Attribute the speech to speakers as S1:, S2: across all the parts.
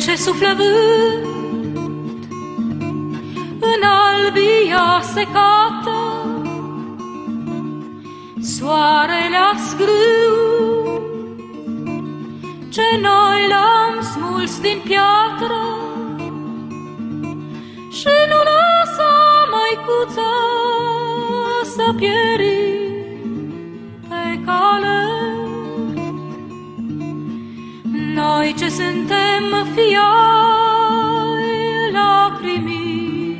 S1: suflă vânt în albia secată, soarele asgrâu ce noi l-am smuls din piatră și nu lăsa măicuță să pieri Noi ce suntem fiai lacrimilor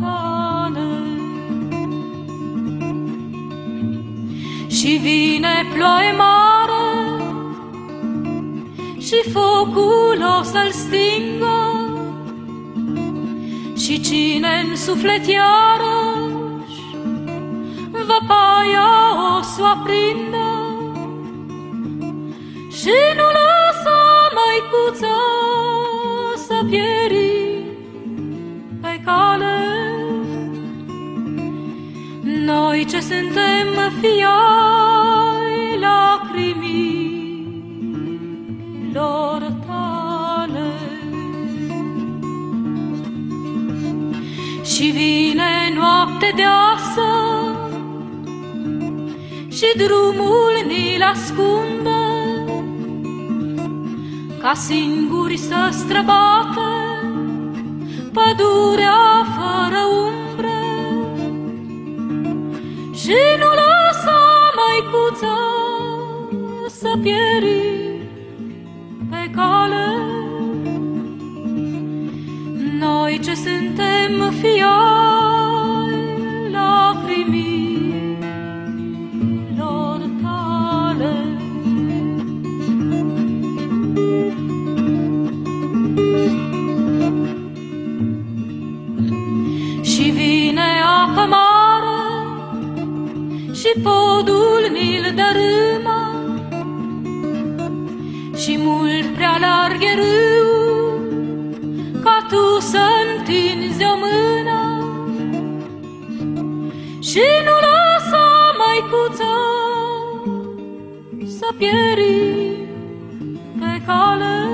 S1: tale. Și vine ploaie mare și focul o să-l stingă și cine în suflet iarăși văpaia o să o aprindă Noi ce suntem fiai lacrimilor tale. Și vine noapte deasă și drumul ni-l ascunde ca singuri să străbată pădurea fără umbre și nu lăsa măicuța să pieri pe cale. Noi ce suntem fiai și podul ni-l dărâmă și mult prea larg e râul ca tu să întinzi o mână și nu lăsa măicuța să pieri pe cale.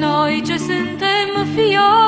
S1: Noi ce suntem fiai